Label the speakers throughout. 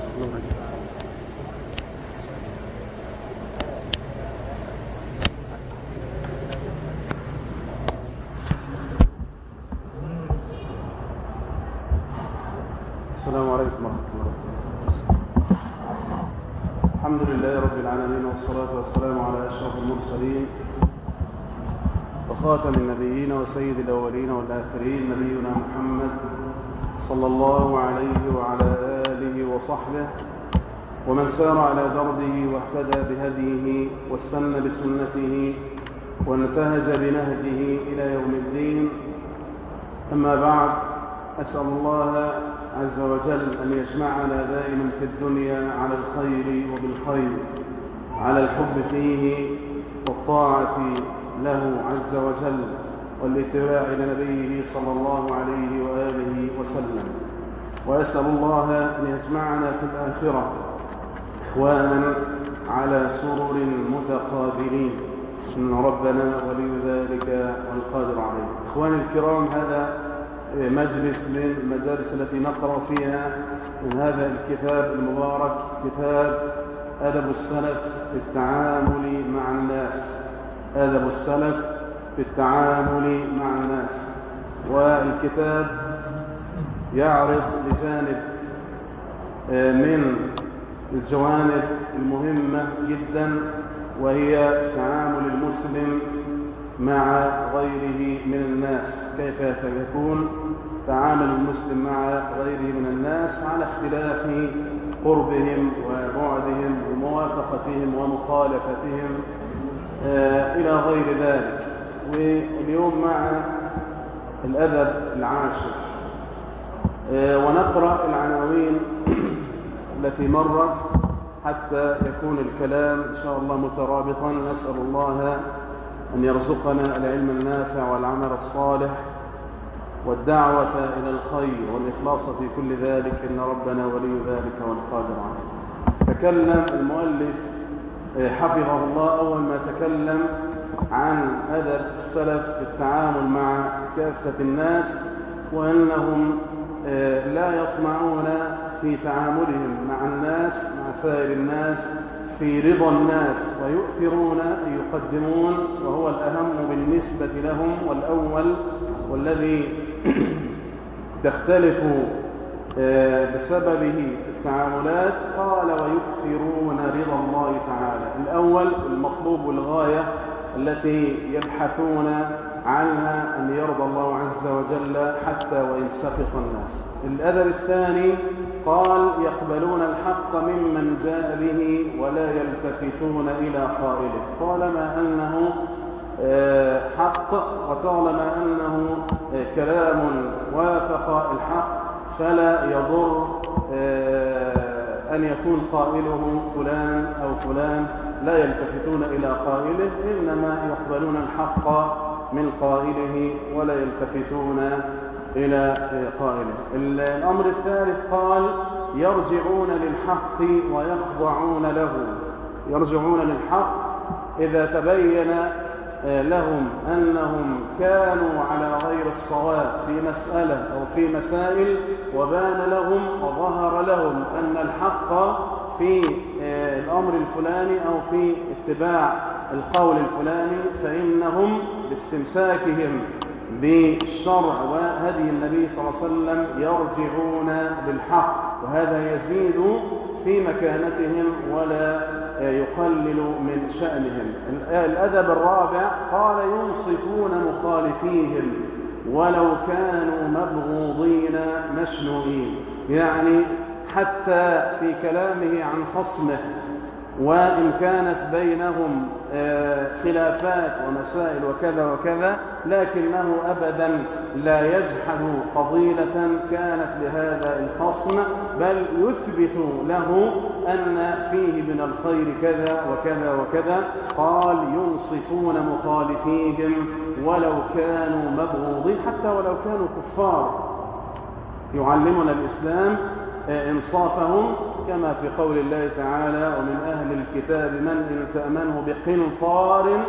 Speaker 1: السلام عليكم ورحمة الله وبركاته. الحمد لله رب العالمين والصلاة والسلام على أشرف المرسلين وخاتم النبيين وسيد الأولين والآخرين نبينا محمد صلى الله عليه وعلى آله وصحبه ومن سار على دربه واهتدى بهديه واستنى بسنته وانتهج بنهجه إلى يوم الدين. أما بعد أسأل الله عز وجل أن يجمعنا دائما في الدنيا على الخير وبالخير على الحب فيه والطاعة له عز وجل والاتباع لنبيه صلى الله عليه وآله وسلم. وأسأل الله أن يجمعنا في الآخرة إخوانا على سرر متقابلين. إن ربنا ولي ذلك والقادر عليه. إخواني الكرام هذا مجلس من المجالس التي نقرأ فيها من هذا الكتاب المبارك كتاب أدب السلف في التعامل مع الناس. أدب السلف في التعامل مع الناس. والكتاب يعرض لجانب من الجوانب المهمة جدا وهي تعامل المسلم مع غيره من الناس. كيف يكون تعامل المسلم مع غيره من الناس؟ على اختلاف قربهم وبعدهم وموافقتهم ومخالفتهم إلى غير ذلك. واليوم مع الأدب العاشر ونقرأ العناوين التي مرت حتى يكون الكلام إن شاء الله مترابطا. نسأل الله أن يرزقنا العلم النافع والعمل الصالح والدعوة إلى الخير والإخلاص في كل ذلك. إن ربنا ولي ذلك والقادر عليه. تكلم المؤلف حفظه الله. أول ما تكلم عن أدب السلف في التعامل مع كافة الناس وأنهم لا يطمعون في تعاملهم مع الناس مع سائر الناس في رضا الناس ويؤثرون يقدمون وهو الأهم بالنسبة لهم والأول والذي تختلف بسببه التعاملات. قال ويؤثرون رضا الله تعالى. الأول المطلوب والغاية التي يبحثون عنها أن يرضى الله عز وجل حتى وإن سخط الناس. الأدب الثاني قال يقبلون الحق ممن جاء به ولا يلتفتون إلى قائله. طالما أنه حق وطالما أنه كلام وافق الحق فلا يضر أن يكون قائله فلان أو فلان لا يلتفتون إلى قائله إنما يقبلون الحق من قائله ولا يلتفتون إلى قائله. الأمر الثالث قال يرجعون للحق ويخضعون له. يرجعون للحق إذا تبين لهم أنهم كانوا على غير الصواب في مسألة أو في مسائل وبان لهم وظهر لهم أن الحق في الأمر الفلاني أو في اتباع القول الفلاني فإنهم باستمساكهم بالشرع وهدي النبي صلى الله عليه وسلم يرجعون بالحق وهذا يزيد في مكانتهم ولا يقلل من شأنهم. الأدب الرابع قال ينصفون مخالفيهم ولو كانوا مبغوضين مشنوئين يعني حتى في كلامه عن خصمه وإن كانت بينهم خلافات ومسائل وكذا وكذا لكنه أبدا لا يجحد فضيلة كانت لهذا الخصم بل يثبت له أن فيه من الخير كذا وكذا وكذا. قال ينصفون مخالفيهم ولو كانوا مبغوضين حتى ولو كانوا كفار. يعلمنا الإسلام إنصافهم كما في قول الله تعالى ومن أهل الكتاب من إن تأمنه بقنطار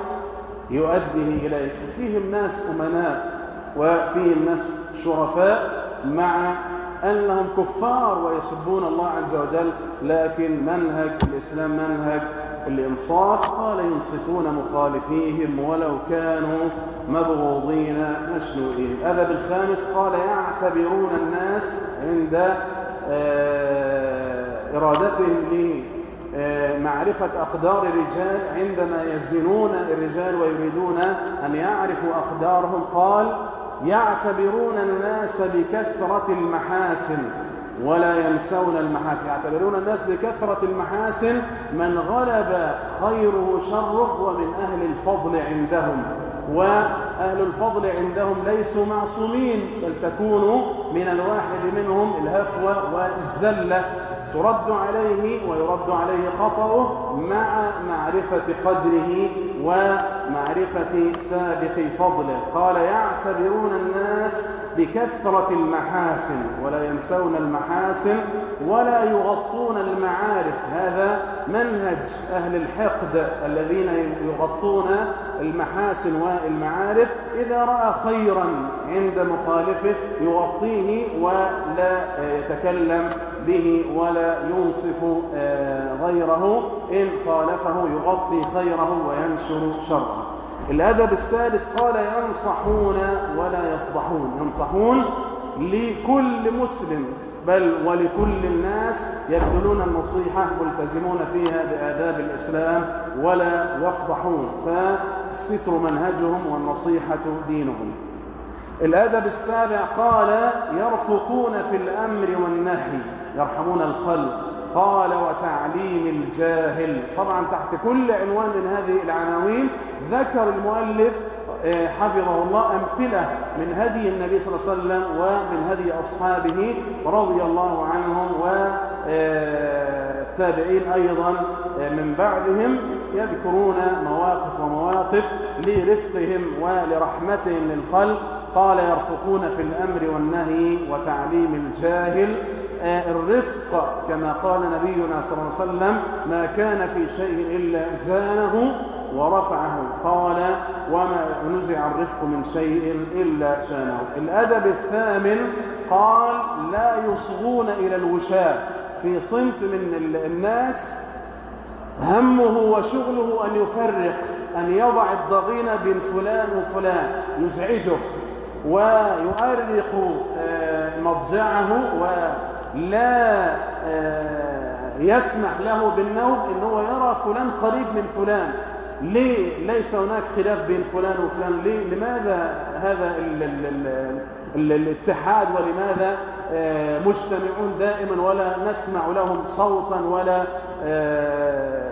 Speaker 1: يؤديه إليك. فيهم ناس أمناء وفيهم ناس شرفاء مع أنهم كفار ويسبون الله عز وجل لكن منهج الإسلام منهج الإنصاف. قال ينصفون مخالفيهم ولو كانوا مبغوضين مشنوئين. الأدب الخامس قال يعتبرون الناس عند آه، إرادتهم لمعرفة أقدار الرجال عندما يزنون الرجال ويريدون أن يعرفوا أقدارهم قال يعتبرون الناس بكثرة المحاسن ولا ينسون المحاسن. يعتبرون الناس بكثرة المحاسن من غلب خيره شره ومن أهل الفضل عندهم. وأهل الفضل عندهم ليسوا معصومين بل تكون من الواحد منهم الهفوة والزلة. ترد عليه ويرد عليه خطأه مع معرفة قدره ومعرفة سابق فضله. قال يعتبرون الناس بكثرة المحاسن ولا ينسون المحاسن ولا يغطون المعارف. هذا منهج أهل الحقد الذين يغطون المحاسن والمعارف إذا رأى خيرا عند مخالفه يغطيه ولا يتكلم به ولا ينصف آه، غيره. إن خالفه يغطي خيره وينشر شره. الأدب السادس قال ينصحون ولا يفضحون. ينصحون لكل مسلم. بل ولكل الناس يبذلون النصيحة ملتزمون فيها بآداب الإسلام ولا يفضحون فالستر منهجهم والنصيحة دينهم. الأدب السابع قال يرفقون في الأمر والنهي يرحمون الخلق قال وتعليم الجاهل. طبعا تحت كل عنوان من هذه العناوين ذكر المؤلف حفظه الله أمثلة من هدي النبي صلى الله عليه وسلم ومن هدي أصحابه رضي الله عنهم والتابعين آه، أيضا آه، من بعدهم يذكرون مواقف ومواقف لرفقهم ولرحمتهم للخلق. قال يرفقون في الأمر والنهي وتعليم الجاهل. الرفق كما قال نبينا صلى الله عليه وسلم ما كان في شيء إلا زانه ورفعه. قال وما نزع الرفق من شيء إلا شانه. الأدب الثامن قال لا يصغون إلى الوشاة. في صنف من الناس همه وشغله أن يفرق أن يضع الضغين بين فلان وفلان. يزعجه ويؤرق آه، مضجعه ولا آه، يسمح له بالنوم إنه يرى فلان قريب من فلان. ليه ليس هناك خلاف بين فلان وفلان؟ ليه؟ لماذا هذا ال ال ال ال الاتحاد ولماذا آه، مجتمعون دائما ولا نسمع لهم صوتا ولا آه،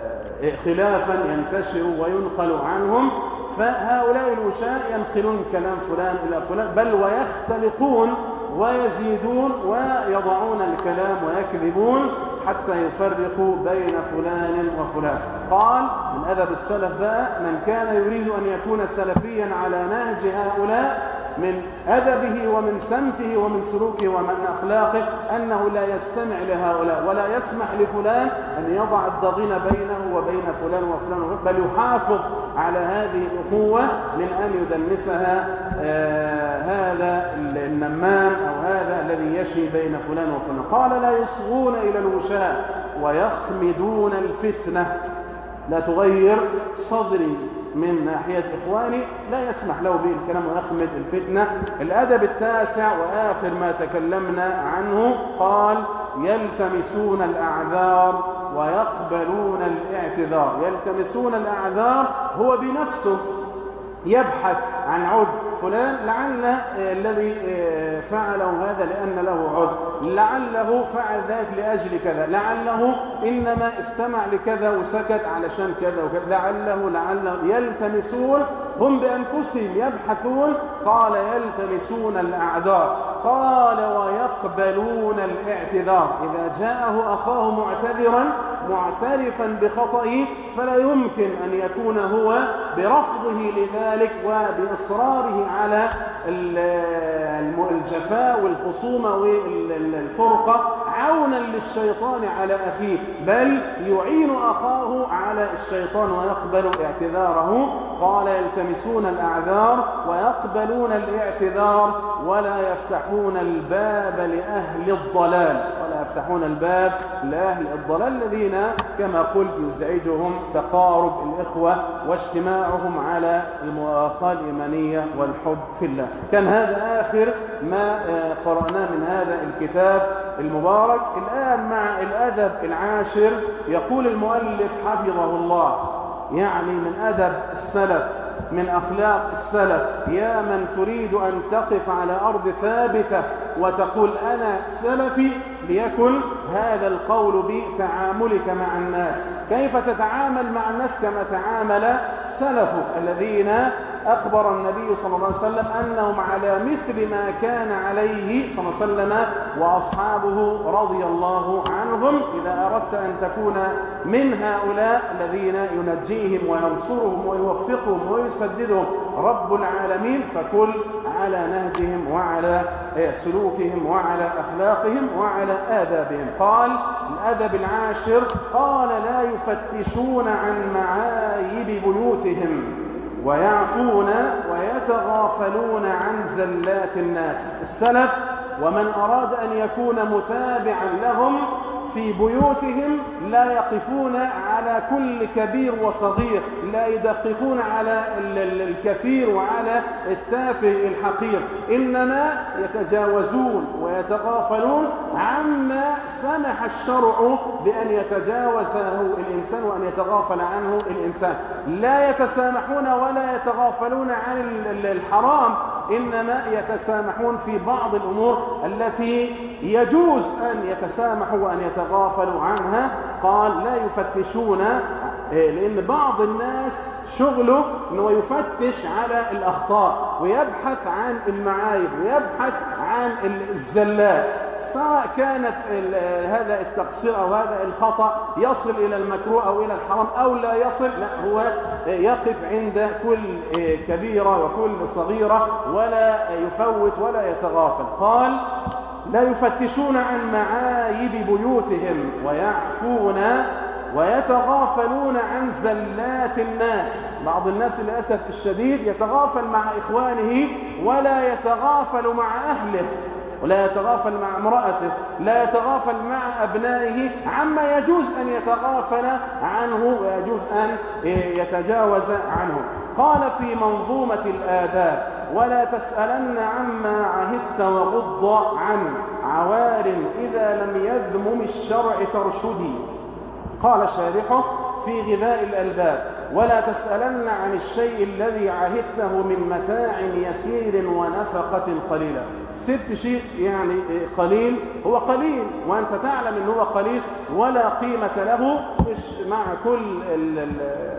Speaker 1: خلافا ينتشر وينقل عنهم؟ فهؤلاء الوشاء ينقلون كلام فلان إلى فلان بل ويختلطون ويزيدون ويضعون الكلام ويكذبون حتى يفرقوا بين فلان وفلان. قال من أدب السلف بقى من كان يريد أن يكون سلفيا على نهج هؤلاء من أدبه ومن سمته ومن سلوكه ومن أخلاقه أنه لا يستمع لهؤلاء ولا يسمح لفلان أن يضع الضغين بينه وبين فلان وفلان بل يحافظ على هذه الأخوة من أن يدنسها آه هذا النمام أو هذا الذي يشي بين فلان وفلان. قال لا يصغون إلى الوشاء ويخمدون الفتنة. لا تغير صدري. من ناحية إخواني لا يسمح له به الكلام ويخمد الفتنة. الأدب التاسع وآخر ما تكلمنا عنه قال يلتمسون الأعذار ويقبلون الاعتذار. يلتمسون الأعذار هو بنفسه يبحث عن عذر فلان لعل آه، الذي آه، فعله هذا لأن له عذر لعله فعل ذلك لأجل كذا. لعله إنما استمع لكذا وسكت علشان كذا وكذا. لعله لعله يلتمسون هم بأنفسهم يبحثون. قال يلتمسون الأعذار. قال ويقبلون الاعتذار. إذا جاءه أخاه معتذرا معترفا بخطئه فلا يمكن أن يكون هو برفضه لذلك وبإصراره على الجفاء والخصومة والفرقة. عونا للشيطان على أخيه بل يعين أخاه على الشيطان ويقبل اعتذاره. قال يلتمسون الأعذار ويقبلون الاعتذار ولا يفتحون الباب لأهل الضلال. ولا يفتحون الباب لأهل الضلال الذين كما قلت يزعجهم تقارب الإخوة واجتماعهم على المؤاخاة الإيمانية والحب في الله. كان هذا آخر ما آه، قرأناه من هذا الكتاب المبارك. الآن مع الأدب العاشر يقول المؤلف حفظه الله يعني من أدب السلف من أخلاق السلف يا من تريد أن تقف على أرض ثابتة وتقول أنا سلفي ليكن هذا القول بتعاملك مع الناس. كيف تتعامل مع الناس كما تعامل سلفك الذين أخبر النبي صلى الله عليه وسلم أنهم على مثل ما كان عليه صلى الله عليه وسلم وأصحابه رضي الله عنهم. إذا أردت أن تكون من هؤلاء الذين ينجيهم وينصرهم ويوفقهم ويسددهم رب العالمين فكل على نهجهم وعلى سلوكهم وعلى أخلاقهم وعلى آدابهم. قال الأدب العاشر قال لا يفتشون عن معايب بيوتهم. ويعفون ويتغافلون عن زلات الناس. السلف ومن أراد أن يكون متابعا لهم في بيوتهم لا يقفون على كل كبير وصغير لا يدققون على الكثير وعلى التافه الحقير. إنما يتجاوزون ويتغافلون عما سمح الشرع بأن يتجاوزه الإنسان وأن يتغافل عنه الإنسان. لا يتسامحون ولا يتغافلون عن الحرام إنما يتسامحون في بعض الأمور التي يجوز أن يتسامحوا وأن يتغافلوا عنها. قال لا يفتشون إيه، لأن بعض الناس شغله أنه يفتش على الأخطاء ويبحث عن المعايب ويبحث عن الزلات سواء كانت هذا التقصير أو هذا الخطأ يصل إلى المكروه أو إلى الحرام أو لا يصل لا هو يقف عند كل كبيرة وكل صغيرة ولا يفوت ولا يتغافل. قال لا يفتشون عن معايب بيوتهم ويعفون ويتغافلون عن زلات الناس. بعض الناس للأسف الشديد يتغافل مع إخوانه ولا يتغافل مع أهله ولا يتغافل مع امرأته لا يتغافل مع أبنائه. عما يجوز أن يتغافل عنه ويجوز أن يتجاوز عنه. قال في منظومة الآداب ولا تسألن عما عهدت وغض عن عوار إذا لم يذمم الشرع ترشدي. قال شارحه في غذاء الألباب. ولا تسألن عن الشيء الذي عهدته من متاع يسير ونفقة قليلة. ست شيء يعني قليل هو قليل وأنت تعلم أنه هو قليل ولا قيمة له. مش مع كل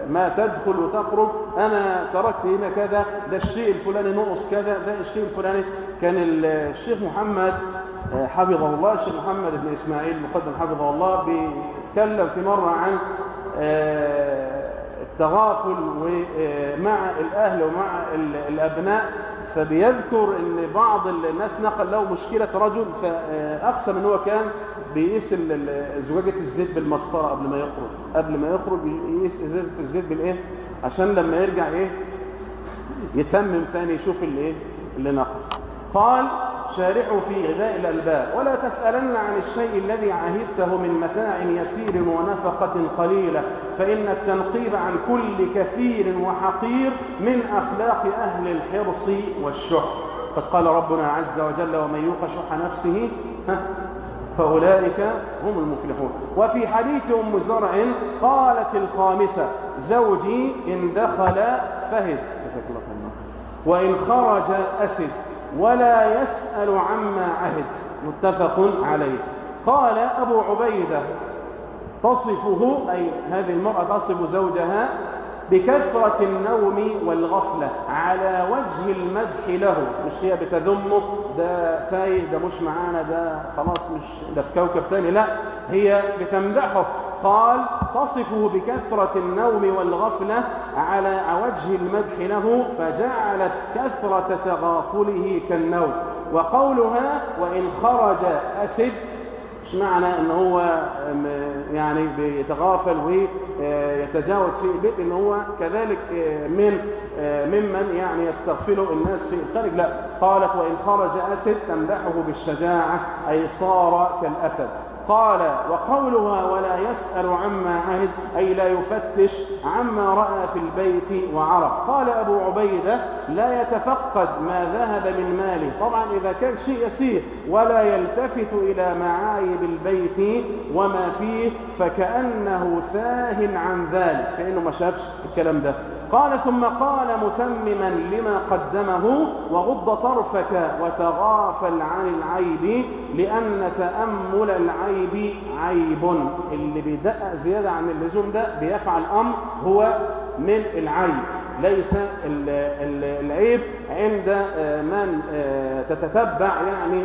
Speaker 1: ما تدخل وتخرج أنا تركت هنا كذا ده الشيء الفلاني نقص كذا ده الشيء الفلاني. كان الشيخ محمد حفظه الله الشيخ محمد بن إسماعيل مقدم حفظه الله بيتكلم في مرة عن آه، التغافل مع الأهل ومع الأبناء. فبيذكر إن بعض الناس نقل له مشكلة رجل فأقسم هو كان بيقيس زجاجة الزيت بالمسطرة قبل ما يخرج. قبل ما يخرج يقيس إزازة الزيت بالإيه؟ عشان لما يرجع إيه؟ يتمم ثاني يشوف اللي إيه؟ اللي نقص. قال شارحوا في غذاء الألباب. ولا تسألن عن الشيء الذي عهدته من متاع يسير ونفقة قليلة فإن التنقيب عن كل كثير وحقير من أخلاق أهل الحرص والشح. قد قال ربنا عز وجل ومن يوق شح نفسه فأولئك هم المفلحون. وفي حديث أم زرع قالت الخامسة زوجي إن دخل فهد. وإن خرج أسد. ولا يسأل عما عهد. متفق عليه. قال أبو عبيدة تصفه أي هذه المرأة تصف زوجها بكثرة النوم والغفلة على وجه المدح له. مش هي بتذمه؟ ده تايه ده مش معانا ده خلاص مش ده في كوكب تاني. لا هي بتمدحه. قال تصفه بكثرة النوم والغفلة على وجه المدح له فجعلت كثرة تغافله كالنوم. وقولها وإن خرج أسد مش معنى إن هو يعني بيتغافل ويتجاوز في إن هو كذلك من ممن يعني يستغفله الناس في الخارج؟ لا. قالت وإن خرج أسد تمدحه بالشجاعة أي صار كالأسد. قال وقولها ولا يسأل عما عهد أي لا يفتش عما رأى في البيت وعرف. قال أبو عبيدة لا يتفقد ما ذهب من ماله طبعا إذا كان شيء يسير ولا يلتفت إلى معايب البيت وما فيه فكأنه ساه عن ذلك. كأنه ما شافش الكلام ده. قال ثم قال متمما لما قدمه وغض طرفك وتغافل عن العيب لأن تأمل العيب عيب. اللي بيدقق زيادة عن اللزوم ده بيفعل أمر هو من العيب. ليس العيب عند من تتتبع يعني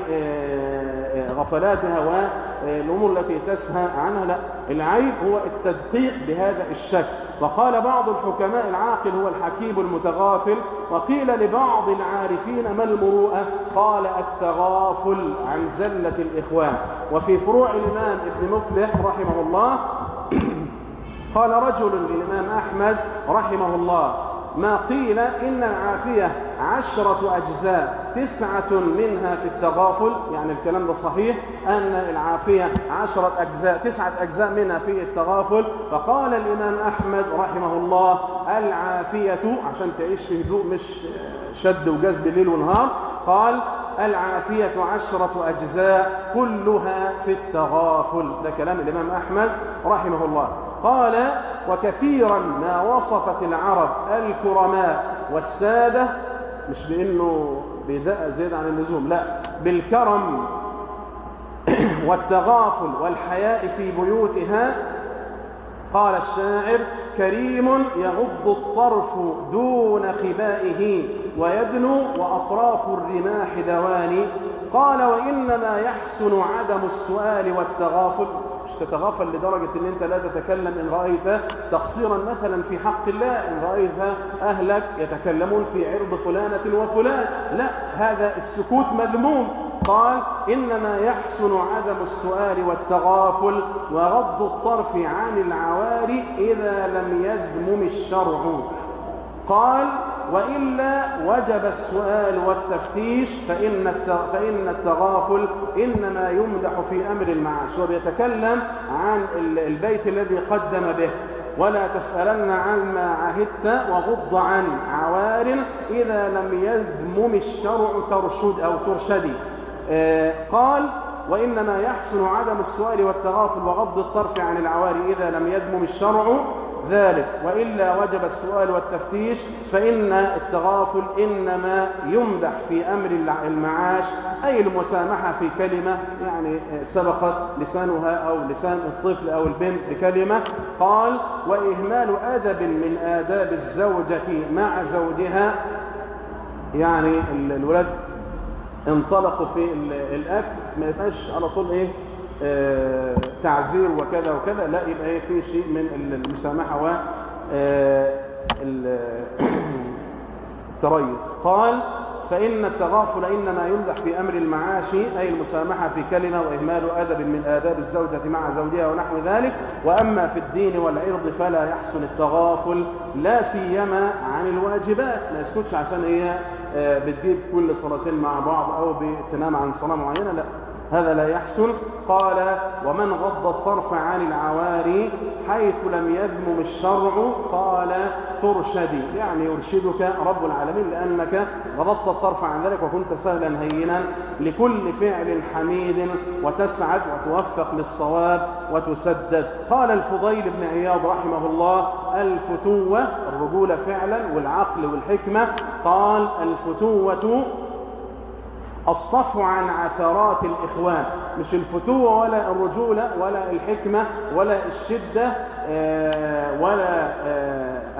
Speaker 1: غفلاتها والأمور التي تسهى عنها لا العيب هو التدقيق بهذا الشكل. وقال بعض الحكماء العاقل هو الحكيم المتغافل وقيل لبعض العارفين ما المروءة؟ قال التغافل عن زلة الإخوان. وفي فروع الإمام ابن مفلح رحمه الله قال رجل للإمام أحمد رحمه الله ما قيل إن العافية عشرة أجزاء تسعة منها في التغافل يعني الكلام ده صحيح أن العافية عشرة أجزاء تسعة أجزاء منها في التغافل. فقال الإمام أحمد رحمه الله العافية عشان تعيش في هدوء مش شد وجذب ليل ونهار قال العافية عشرة أجزاء كلها في التغافل. ده كلام الإمام أحمد رحمه الله. قال وكثيرا ما وصفت العرب الكرماء والسادة مش بأنه بيدق زيادة عن اللزوم لا. بالكرم والتغافل والحياء في بيوتها قال الشاعر كريم يغض الطرف دون خبائه ويدنو وأطراف الرماح دواني قال وإنما يحسن عدم السؤال والتغافل. مش تتغافل لدرجة أن أنت لا تتكلم إن رأيت تقصيرا مثلا في حق الله إن رأيت أهلك يتكلمون في عرض فلانة وفلان. لا هذا السكوت مذموم. قال إنما يحسن عدم السؤال والتغافل وغض الطرف عن العواري إذا لم يذمم الشرع. قال وإلا وجب السؤال والتفتيش فإن فإن التغافل إنما يمدح في أمر المعاش وبيتكلم عن البيت الذي قدم به. ولا تسألن عما عهدت وغض عن عوار إذا لم يذمم الشرع ترشد أو ترشدي. قال وإنما يحسن عدم السؤال والتغافل وغض الطرف عن العواري إذا لم يذمم الشرع ذلك وإلا وجب السؤال والتفتيش فإن التغافل إنما يمدح في أمر المعاش أي المسامحة في كلمة يعني سبقت لسانها أو لسان الطفل أو البنت بكلمة. قال وإهمال أدب من آداب الزوجة مع زوجها يعني الولاد انطلقوا في الأكل ما يبقاش على طول إيه آه تعزير وكذا وكذا لا يبقى إيه في شيء من المسامحة و التريث. قال فإن التغافل إنما يمدح في أمر المعاش أي المسامحة في كلمة وإهمال أدب من آداب الزوجة مع زوجها ونحو ذلك. وأما في الدين والعرض فلا يحسن التغافل لا سيما عن الواجبات. ما يسكتش عشان هي بتجيب كل صلاتين مع بعض أو بتنام عن صلاة معينة؟ لا. هذا لا يحسن. قال ومن غض الطرف عن العواري حيث لم يذمم الشرع قال ترشدي. يعني يرشدك رب العالمين لأنك غضضت الطرف عن ذلك وكنت سهلا هينا. لكل فعل حميد وتسعد وتوفق للصواب وتسدد. قال الفضيل بن عياض رحمه الله الفتوة الرجولة فعلا والعقل والحكمة. قال الفتوة الصفو عن عثرات الإخوان. مش الفتوة ولا الرجولة ولا الحكمة ولا الشدة ولا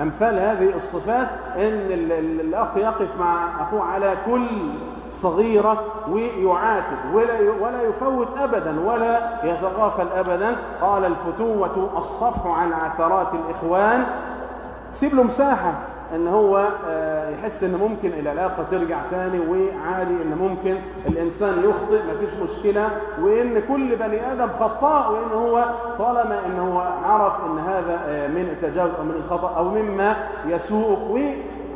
Speaker 1: أمثال هذه الصفات. إن الأخ يقف مع أخوه على كل صغيرة ويعاتب ولا ولا يفوت أبدا ولا يتغافل أبدا. قال الفتوة الصفو عن عثرات الإخوان. سيب له مساحة. إن هو يحس ان ممكن العلاقه ترجع تاني وعادي ان ممكن الإنسان يخطئ مفيش مشكلة. وإن كل بني آدم خطاء وإن هو طالما ان هو عرف إن هذا من التجاوز أو من الخطأ أو مما يسوء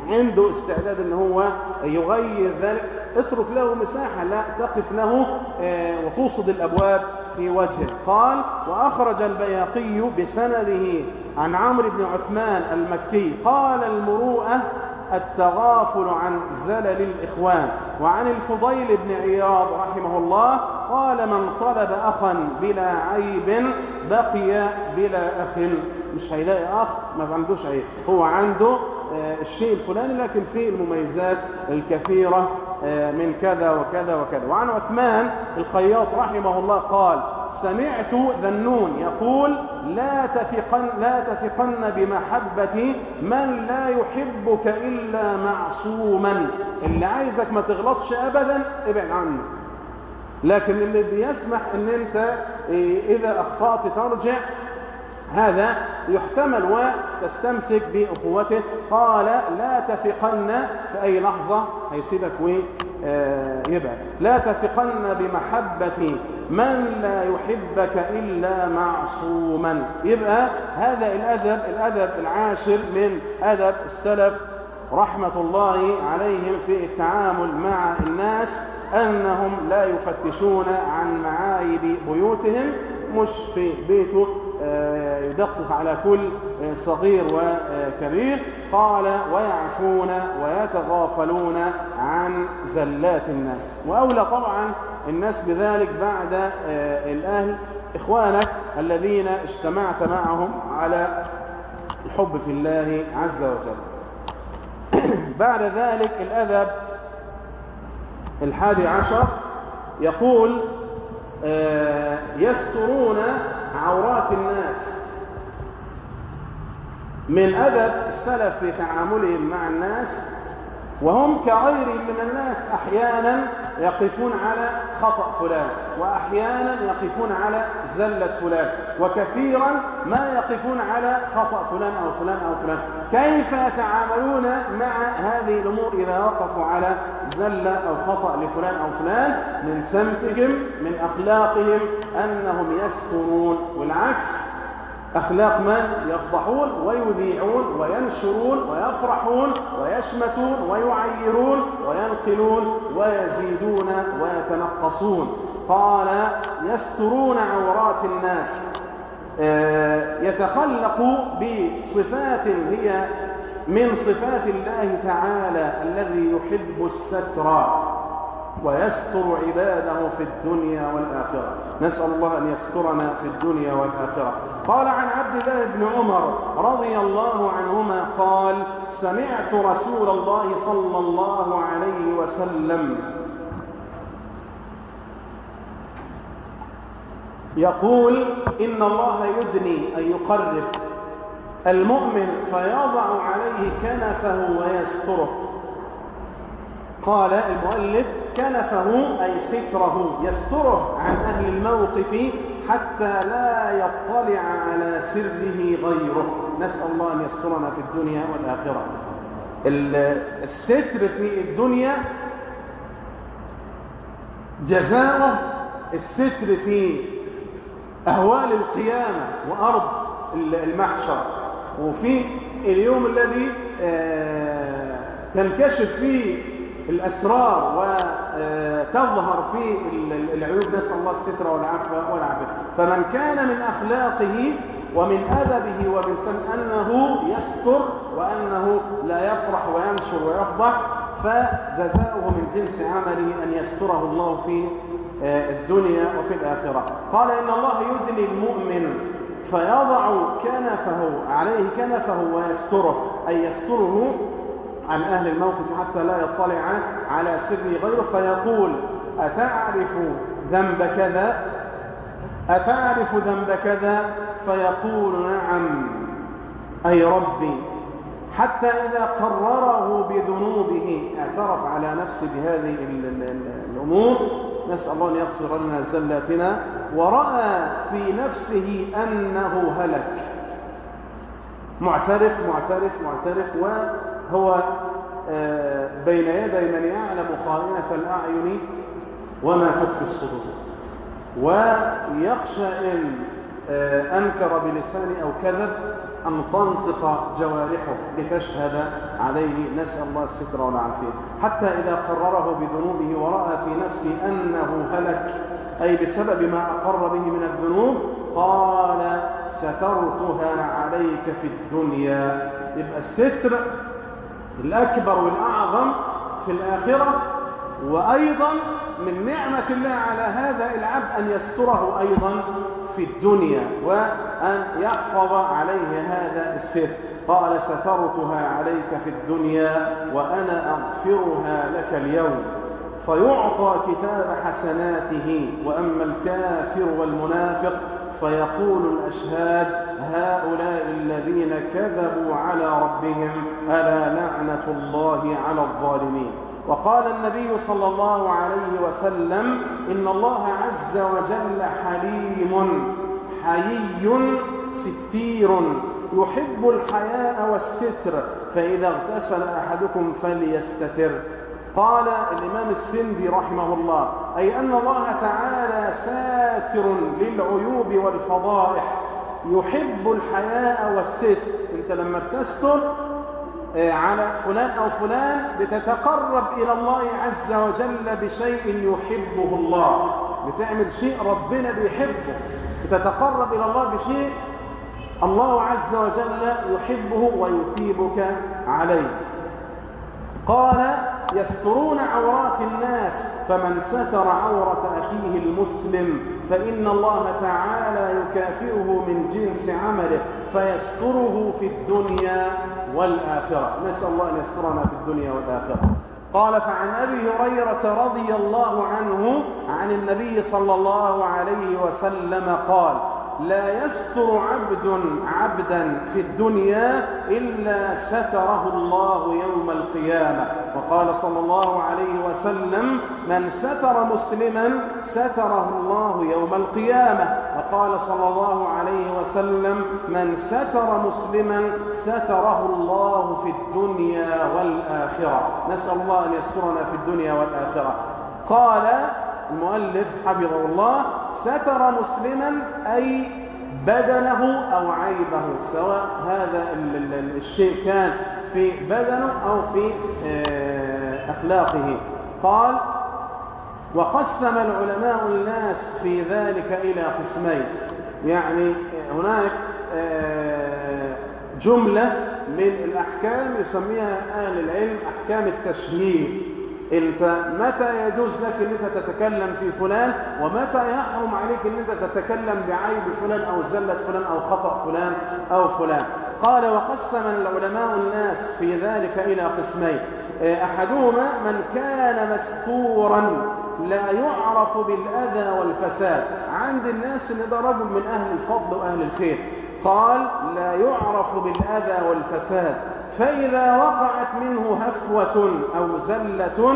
Speaker 1: وعنده استعداد ان هو يغير ذلك. اترك له مساحة لا تقف له آه، وتوصد الأبواب في وجهه. قال وأخرج البياقي بسنده عن عمرو بن عثمان المكي. قال المروءة التغافل عن زلل الإخوان. وعن الفضيل بن عياض رحمه الله قال من طلب أخا بلا عيب بقي بلا أخ. مش هيلاقي أخ ما عندوش عيب. هو عنده آه، الشيء الفلاني لكن فيه المميزات الكثيرة. من كذا وكذا وكذا. وعن عثمان الخياط رحمه الله قال سمعت ذنون يقول لا تثقن, لا تثقن بمحبة من لا يحبك إلا معصوما. اللي عايزك ما تغلطش أبدا ابعد عنه. لكن اللي بيسمح إن أنت إيه، إذا أخطأت ترجع هذا يحتمل وتستمسك بأخوته قال لا تثقن في أي لحظة هيسيبك ويبعد آه، لا تثقن بمحبة من لا يحبك إلا معصوما. يبقى هذا الأدب الأدب العاشر من أدب السلف رحمة الله عليهم في التعامل مع الناس أنهم لا يفتشون عن معايب بيوتهم. مش في بيته آه، يدقق على كل صغير وكبير. قال ويعفون ويتغافلون عن زلات الناس. وأولى طبعا الناس بذلك بعد آه، الأهل. إخوانك الذين اجتمعت معهم على الحب في الله عز وجل. بعد ذلك الأدب الحادي عشر يقول آه، يسترون عورات الناس. من أدب السلف في تعاملهم مع الناس وهم كغيرهم من الناس أحيانا يقفون على خطأ فلان وأحيانا يقفون على زلة فلان وكثيرا ما يقفون على خطأ فلان أو فلان أو فلان. كيف يتعاملون مع هذه الأمور إذا وقفوا على زلة أو خطأ لفلان أو فلان؟ من سمتهم من أخلاقهم أنهم يسترون والعكس أخلاق من يفضحون ويذيعون وينشرون ويفرحون ويشمتون ويعيرون وينقلون ويزيدون ويتنقصون. قال يسترون عورات الناس. آه، يتخلق بصفات هي من صفات الله تعالى الذي يحب الستر. ويستر عباده في الدنيا والآخرة. نسأل الله أن يسترنا في الدنيا والآخرة. قال عن عبد الله بن عمر رضي الله عنهما قال سمعت رسول الله صلى الله عليه وسلم يقول إن الله يدني أن يقرب المؤمن فيضع عليه كنفه ويستره. قال المؤلف كنفه أي ستره يستره عن أهل الموقف حتى لا يطلع على سره غيره. نسأل الله أن يسترنا في الدنيا والآخرة. الستر في الدنيا جزاؤه الستر في أهوال القيامة وأرض المحشر. وفي اليوم الذي آه، تنكشف فيه الأسرار وتظهر في العيوب. نسأل الله الستر والعفو والعافية. فمن كان من أخلاقه ومن أدبه ومن سن أنه يستر وأنه لا يفرح وينشر ويفضح فجزاؤه من جنس عمله أن يستره الله في آه، الدنيا وفي الآخرة. قال إن الله يدني المؤمن فيضع كنفه عليه كنفه ويستره أي يستره عن أهل الموقف حتى لا يطلع على سر غيره فيقول أتعرف ذنب كذا؟ أتعرف ذنب كذا؟ فيقول نعم. أي ربي حتى إذا قرره بذنوبه اعترف على نفسه بهذه الأمور. نسأل الله أن يغفر لنا زلاتنا. ورأى في نفسه أنه هلك. معترف معترف معترف وهو آه، بين يدي من يعلم خائنة الأعين وما تخفي الصدور. ويخشى إن آه، أنكر بلسانه أو كذب أن تنطق جوارحه لتشهد عليه. نسأل الله الستر والعافية. حتى إذا قرره بذنوبه ورأى في نفسه أنه هلك أي بسبب ما أقر به من الذنوب قال سترتها عليك في الدنيا. يبقى الستر الأكبر والأعظم في الآخرة وأيضا من نعمة الله على هذا العبد أن يستره أيضا في الدنيا وأن يحفظ عليه هذا السر. قال سترتها عليك في الدنيا وأنا أغفرها لك اليوم. فيعطى كتاب حسناته وأما الكافر والمنافق فيقول الأشهاد هؤلاء الذين كذبوا على ربهم ألا لعنة الله على الظالمين؟ وقال النبي صلى الله عليه وسلم إن الله عز وجل حليم حيي ستير يحب الحياء والستر فإذا اغتسل أحدكم فليستتر. قال الإمام السندي رحمه الله أي أن الله تعالى ساتر للعيوب والفضائح يحب الحياء والستر. أنت لما بتستر آه، على فلان أو فلان بتتقرب إلى الله عز وجل بشيء يحبه الله. بتعمل شيء ربنا بيحبه. بتتقرب إلى الله بشيء الله عز وجل يحبه ويثيبك عليه. قال يسترون عورات الناس فمن ستر عورة أخيه المسلم فإن الله تعالى يكافئه من جنس عمله فيستره في الدنيا والآخرة. نسأل الله أن يسترنا في الدنيا والآخرة. قال فعن أبي هريرة رضي الله عنه عن النبي صلى الله عليه وسلم قال لا يستر عبد عبدا في الدنيا إلا ستره الله يوم القيامة. وقال صلى الله عليه وسلم من ستر مسلما ستره الله يوم القيامة. وقال صلى الله عليه وسلم من ستر مسلما ستره الله في الدنيا والآخرة. نسأل الله أن يسترنا في الدنيا والآخرة. قال المؤلف حفظه الله ستر مسلما أي بدنه أو عيبه سواء هذا الشيء كان في بدنه أو في آه، أخلاقه. قال وقسم العلماء الناس في ذلك إلى قسمين. يعني هناك آه، جملة من الأحكام يسميها أهل العلم أحكام التشهير. انت متى يجوز لك ان انت تتكلم في فلان ومتى يحرم عليك ان انت تتكلم بعيب فلان أو زلة فلان أو خطأ فلان أو فلان؟ قال وقسم العلماء الناس في ذلك إلى قسمين. أحدهما من كان مستورا لا يعرف بالأذى والفساد. عند الناس إن ده رجل من أهل الفضل وأهل الخير. قال لا يعرف بالأذى والفساد. فإذا وقعت منه هفوة أو زلة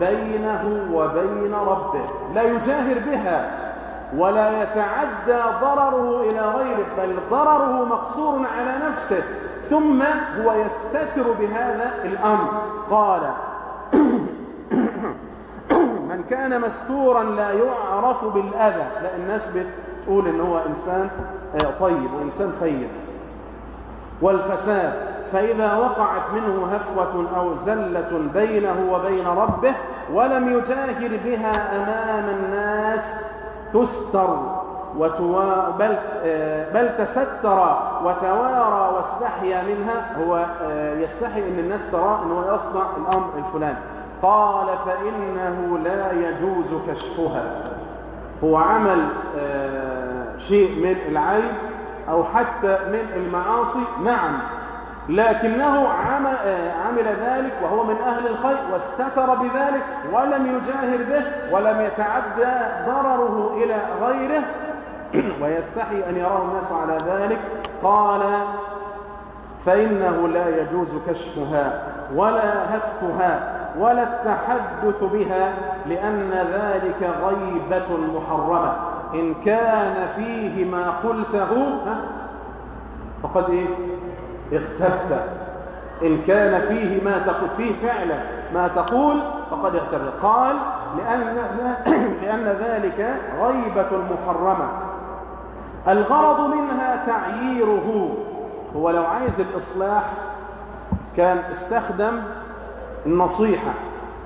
Speaker 1: بينه وبين ربه لا يجاهر بها ولا يتعدى ضرره إلى غيره بل ضرره مقصور على نفسه ثم هو يستتر بهذا الأمر. قال من كان مستورا لا يعرف بالأذى لا الناس بتقول إن هو إنسان آه، طيب وإنسان خير. والفساد. فإذا وقعت منه هفوة أو زلة بينه وبين ربه ولم يجاهر بها أمام الناس تستر وتوا بل, بل تستر وتوارى واستحيا منها. هو يستحي أن الناس ترى أنه يصنع الأمر الفلاني. قال فإنه لا يجوز كشفها. هو عمل آه، شيء من العيب أو حتى من المعاصي. نعم لكنه عمل ذلك وهو من أهل الخير واستتر بذلك ولم يجاهر به ولم يتعدى ضرره إلى غيره. ويستحي أن يراه الناس على ذلك. قال فإنه لا يجوز كشفها ولا هتكها ولا التحدث بها لأن ذلك غيبة محرمة. إن كان فيه ما قلته فقد إيه؟ اغتبت إن كان فيه ما تقول فيه فعلا ما تقول فقد اغتبت قال لأن, لأن ذلك غيبة محرمة. الغرض منها تعييره. هو لو عايز الإصلاح كان استخدم النصيحة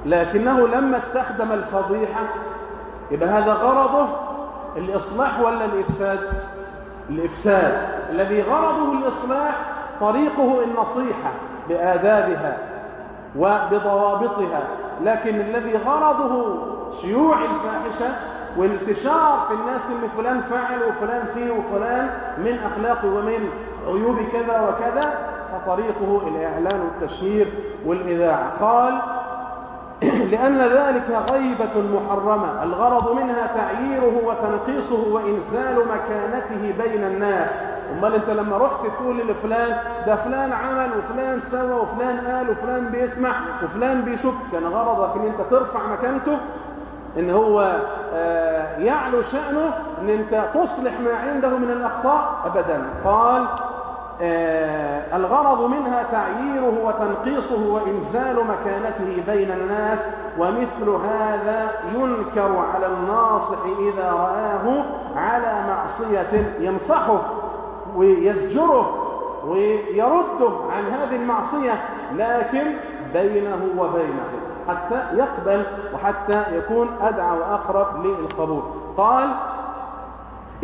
Speaker 1: لكنه لما استخدم الفضيحة يبقى هذا غرضه الإصلاح ولا الإفساد؟ الإفساد. الذي غرضه الإصلاح طريقه النصيحة بآدابها وبضوابطها لكن الذي غرضه شيوع الفاحشة وانتشار في الناس إن فلان فعل وفلان فيه وفلان من أخلاقه ومن عيوب كذا وكذا فطريقه الإعلان والتشهير والإذاعة. قال لأن ذلك غيبة محرمة. الغرض منها تعييره وتنقيصه وإنزال مكانته بين الناس. أمال أنت لما رحت تقول لفلان ده فلان عمل وفلان سوى وفلان قال وفلان بيسمع وفلان بيشوف. كان غرضك أن أنت ترفع مكانته إن هو يعلو شأنه إن أنت تصلح ما عنده من الأخطاء أبدا. قال الغرض منها تعييره وتنقيصه وإنزال مكانته بين الناس ومثل هذا ينكر على الناصح إذا رآه على معصية ينصحه ويزجره ويرده عن هذه المعصية لكن بينه وبينه حتى يقبل وحتى يكون أدعى وأقرب للقبول. قال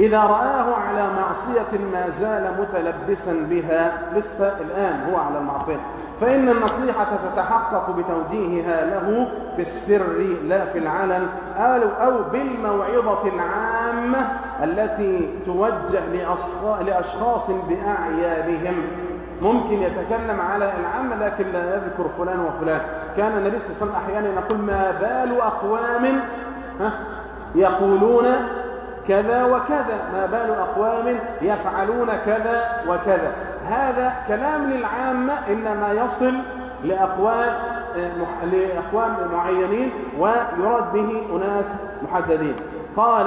Speaker 1: إذا رآه على معصية ما زال متلبسا بها لسه الآن هو على المعصية. فإن النصيحة تتحقق بتوجيهها له في السر لا في العلن أو بالموعظة العامة التي توجه لأشخاص بأعيابهم ممكن يتكلم على العامة لكن لا يذكر فلان وفلان. كان النبي صلى الله عليه وسلم أحيانا يقول ما بال أقوام؟ يقولون كذا وكذا. ما بال أقوام يفعلون كذا وكذا. هذا كلام للعامة إنما يصل لأقوام لأقوام معينين ويراد به أناس محددين. قال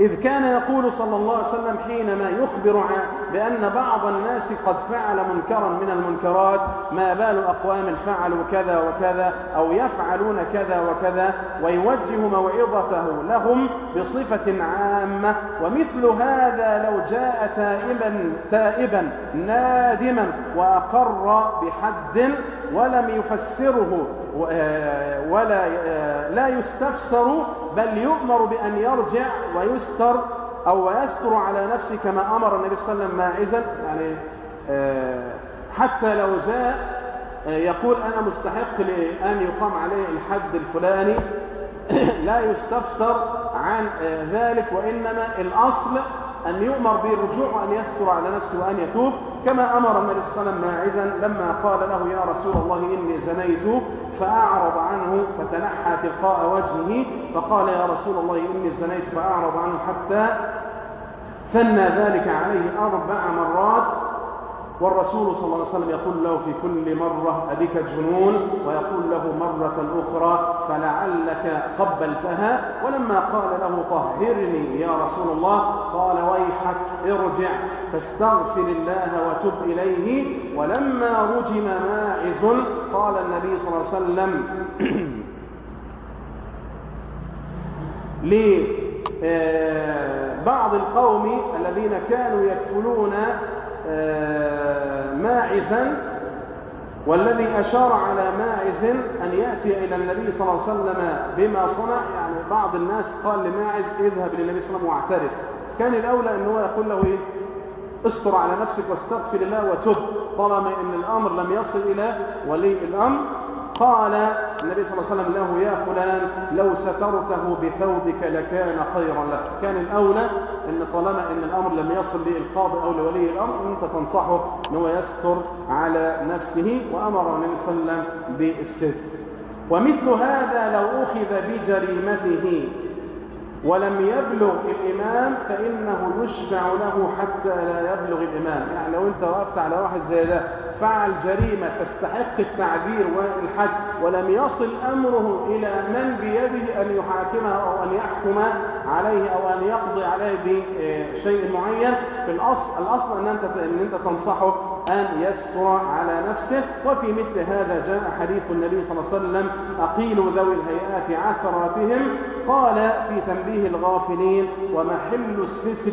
Speaker 1: إذ كان يقول صلى الله عليه وسلم حينما يخبر عن بأن بعض الناس قد فعل منكرا من المنكرات ما بال أقوام فعلوا كذا وكذا أو يفعلون كذا وكذا ويوجه موعظته لهم بصفة عامة ومثل هذا لو جاء تائبا تائبا نادما وأقر بحد ولم يفسره ولا لا يستفسر بل يؤمر بأن يرجع ويستر أو يستر على نفسه كما أمر النبي صلى الله عليه وسلم ماعزا. يعني حتى لو جاء يقول أنا مستحق لأن يقام عليه الحد الفلاني. لا يستفسر عن ذلك وإنما الأصل أن يؤمر بالرجوع وأن يستر على نفسه وأن يتوب كما أمر النبي صلى الله عليه وسلم ماعزا لما قال له يا رسول الله إني زنيت فأعرض عنه فتنحى تلقاء وجهه فقال يا رسول الله إني زنيت فأعرض عنه حتى ثنى ذلك عليه أربع مرات والرسول صلى الله عليه وسلم يقول له في كل مرة أبيك جنون؟ ويقول له مرة أخرى فلعلك قبلتها؟ ولما قال له طهرني يا رسول الله. قال ويحك ارجع فاستغفر الله وتب إليه. ولما رجم ماعز قال النبي صلى الله عليه وسلم لبعض القوم الذين كانوا يكفلون ماعزا والذي أشار على ماعز أن يأتي إلى النبي صلى الله عليه وسلم بما صنع. يعني بعض الناس قال لماعز اذهب للنبي صلى الله عليه وسلم واعترف. كان الأولى أنه يقول له إيه؟ استر على نفسك واستغفر الله وتب. طالما أن الأمر لم يصل إلى ولي الأمر قال النبي صلى الله عليه وسلم له يا فلان لو سترته بثوبك لكان خيرا لك. كان الأولى أن طالما أن الأمر لم يصل للقاضي أو لولي الأمر أنت تنصحه أنه يستر على نفسه وأمر النبي صلى الله عليه وسلم بالستر. ومثل هذا لو أخذ بجريمته. ولم يبلغ الإمام فإنه يشفع له حتى لا يبلغ الإمام. يعني لو أنت وقفت على واحد زي ده فعل جريمة تستحق التعبير والحد ولم يصل أمره إلى من بيده أن يحاكمه أو أن يحكم عليه أو أن يقضي عليه بشيء معين في الأصل الأصل أن أنت, أن أنت تنصحه أن يستر على نفسه. وفي مثل هذا جاء حديث النبي صلى الله عليه وسلم أقيلوا ذوي الهيئات عثراتهم قال في تنبيه الغافلين ومحل الستر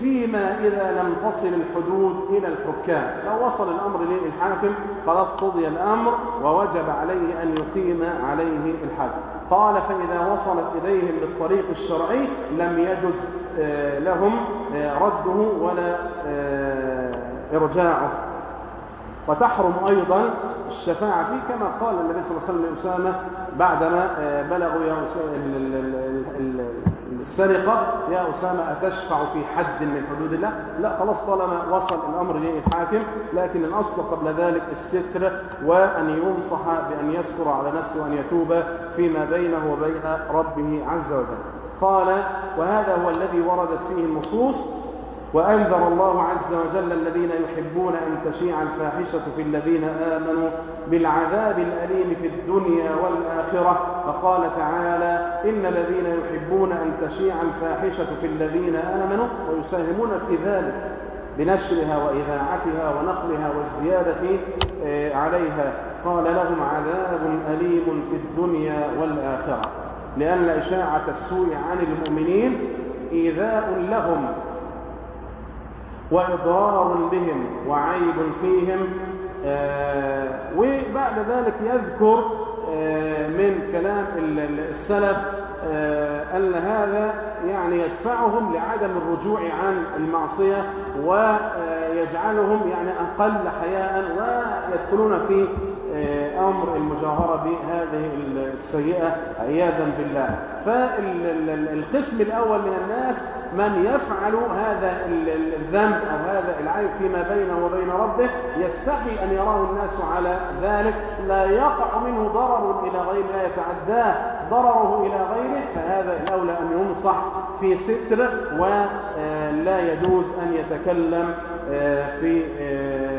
Speaker 1: فيما إذا لم تصل الحدود إلى الحكام. لو وصل الأمر للحاكم خلاص قضي الأمر ووجب عليه أن يقيم عليه الحد. قال فإذا وصلت إليهم بالطريق الشرعي لم يجز آه، لهم آه، رده ولا آه، إرجاعه. وتحرم أيضا الشفاعة فيه كما قال النبي صلى الله عليه وسلم لأسامة بعدما بلغوا يا السرقة يا أسامة أتشفع في حد من حدود الله؟ لا خلاص طالما وصل الأمر للحاكم لكن الأصل قبل ذلك الستر وأن ينصح بأن يستر على نفسه وأن يتوب فيما بينه وبين ربه عز وجل. قال وهذا هو الذي وردت فيه النصوص وأنذر الله عز وجل الذين يحبون أن تشيع الفاحشة في الذين آمنوا بالعذاب الأليم في الدنيا والآخرة. فقال تعالى إن الذين يحبون أن تشيع الفاحشة في الذين آمنوا ويساهمون في ذلك بنشرها وإذاعتها ونقلها والزيادة آه، عليها. قال لهم عذاب أليم في الدنيا والآخرة. لأن إشاعة السوء عن المؤمنين إيذاء لهم. وإضرار بهم وعيب فيهم. آه وبعد ذلك يذكر آه من كلام السلف آه أن هذا يعني يدفعهم لعدم الرجوع عن المعصية ويجعلهم يعني أقل حياء ويدخلون في أمر المجاهرة بهذه السيئة عياذا بالله. فالقسم الأول من الناس من يفعل هذا الذنب أو هذا العيب فيما بينه وبين ربه يستحي أن يراه الناس على ذلك. لا يقع منه ضرر إلى غير لا يتعداه ضرره إلى غيره. فهذا الأولى أن ينصح في ستر ولا يجوز أن يتكلم آه، في آه،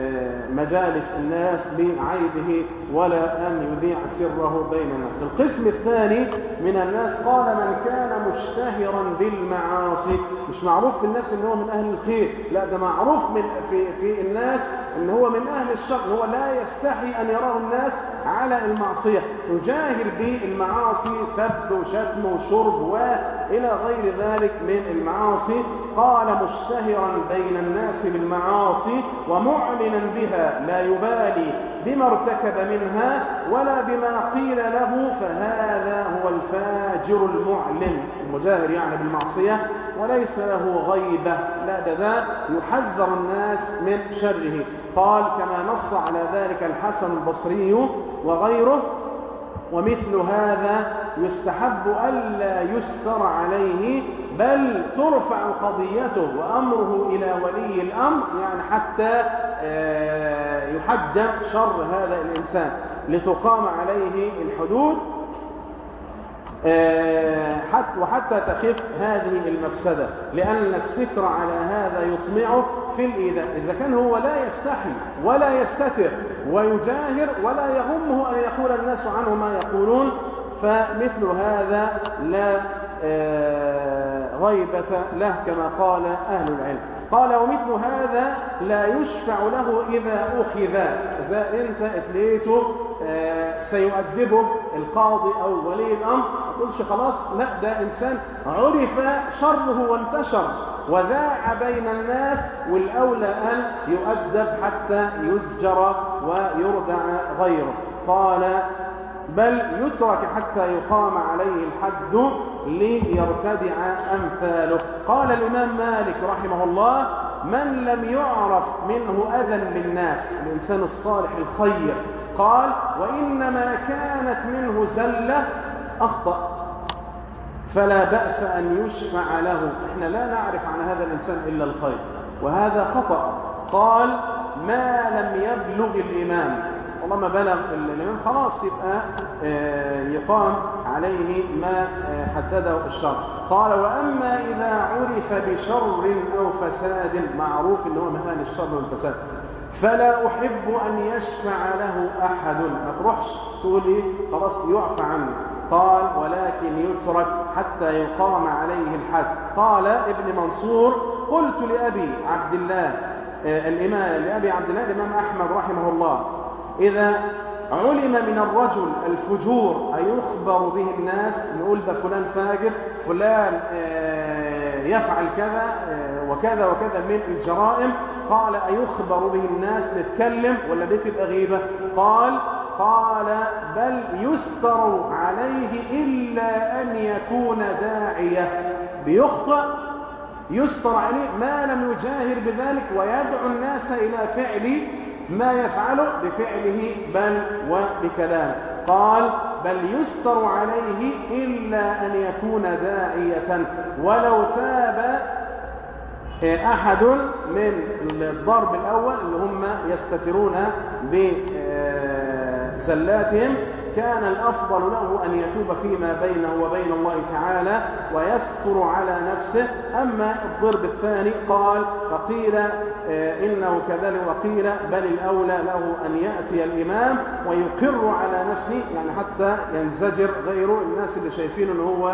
Speaker 1: مجالس الناس بعيبه ولا أن يذيع سره بين الناس. القسم الثاني من الناس قال من كان مشتهرا بالمعاصي. مش معروف في الناس ان هو من أهل الخير. لا ده معروف من في, في الناس إن هو من أهل الشر. هو لا يستحي أن يراه الناس على المعصية. يجاهر بالمعاصي سب وشتم وشرب وإلى غير ذلك من المعاصي. قال مشتهرا بين الناس بالمعاصي ومعلنا بها لا يبالي بما ارتكب منها ولا بما قيل له فهذا هو الفاجر المعلن. المجاهر يعني بالمعصية وليس له غيبة. لا ذا يحذر الناس من شره. قال كما نص على ذلك الحسن البصري وغيره ومثل هذا يستحب ألا يستر عليه بل ترفع قضيته وأمره إلى ولي الأمر يعني حتى آه، يحجم شر هذا الإنسان. لتقام عليه الحدود آه، وحتى تخف هذه المفسدة لأن الستر على هذا يطمعه في الإيذاء. إذا كان هو لا يستحي ولا يستتر ويجاهر ولا يهمه أن يقول الناس عنه ما يقولون فمثل هذا لا آه، غيبة له كما قال أهل العلم. قال ومثل هذا لا يشفع له إذا أخذ. إذا أنت اتليته سيؤدبه القاضي أو ولي الأمر. ما تقولش خلاص لا ده إنسان عرف شره وانتشر وذاع بين الناس والأولى أن يؤدب حتى يزجر ويردع غيره. قال بل يترك حتى يقام عليه الحد ليرتدع أمثاله. قال الإمام مالك رحمه الله من لم يعرف منه أذى للناس الإنسان الصالح الخير قال وإنما كانت منه زلة أخطأ. فلا بأس أن يشفع له. إحنا لا نعرف عن هذا الإنسان إلا الخير وهذا خطأ. قال ما لم يبلغ الإمام. طالما بلغ الإمام خلاص يبقى آه، يقام عليه ما آه، حدده الشرع. قال وأما إذا عرف بشر أو فساد معروف أنه من أهل الشر والفساد. فلا أحب أن يشفع له أحد. ما تروحش تقول إيه؟ خلاص يعفى عنه. قال ولكن يترك حتى يقام عليه الحد. قال ابن منصور قلت لأبي عبد الله الإمام لأبي عبد الله الإمام أحمد رحمه الله إذا علم من الرجل الفجور أيخبر به الناس نقول ده فلان فاجر فلان يفعل كذا وكذا وكذا من الجرائم قال أيخبر به الناس نتكلم ولا دي تبقى غيبة؟ قال قال بل يستر عليه إلا أن يكون داعية. بيخطئ يستر عليه ما لم يجاهر بذلك ويدعو الناس إلى فعل ما يفعله بفعله بل وبكلام. قال بل يستر عليه إلا أن يكون داعية. ولو تاب أحد من الضرب الأول اللي هم يستترون بزلاتهم. كان الأفضل له أن يتوب فيما بينه وبين الله تعالى ويستر على نفسه. أما الضرب الثاني قال فقيل إنه كذلك وقيل بل الأولى له أن يأتي الإمام ويقر على نفسه يعني حتى ينزجر غيره. الناس اللي شايفين أنه هو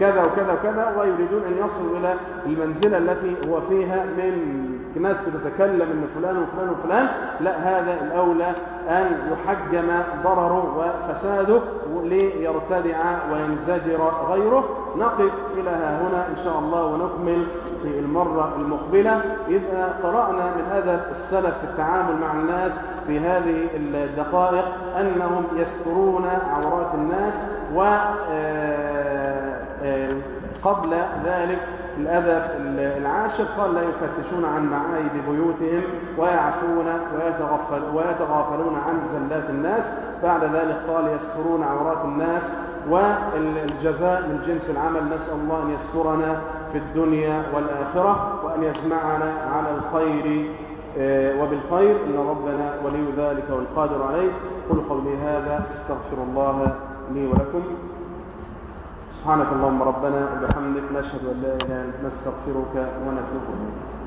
Speaker 1: كذا وكذا وكذا ويريدون أن يصلوا إلى المنزلة التي هو فيها من ناس بتتكلم إن فلان وفلان وفلان. لا هذا الأولى أن يحجم ضرره وفساده ليرتدع وينزجر غيره. نقف إلى هنا إن شاء الله ونكمل في المرة المقبلة. إذا قرأنا من هذا السلف في التعامل مع الناس في هذه الدقائق أنهم يسترون عورات الناس و قبل ذلك الأدب العاشر قال لا يفتشون عن معايب بيوتهم ويعفون ويتغفل ويتغافلون عن زلات الناس. بعد ذلك قال يسترون عورات الناس والجزاء من جنس العمل. نسأل الله أن يسترنا في الدنيا والآخرة وأن يجمعنا على الخير وبالخير. إن ربنا ولي ذلك والقادر عليه. قل قولي هذا استغفر الله لي ولكم. سبحانك اللهم ربنا وبحمدك نشهد أن لا إله إلا أنت نستغفرك ونتوب إليك.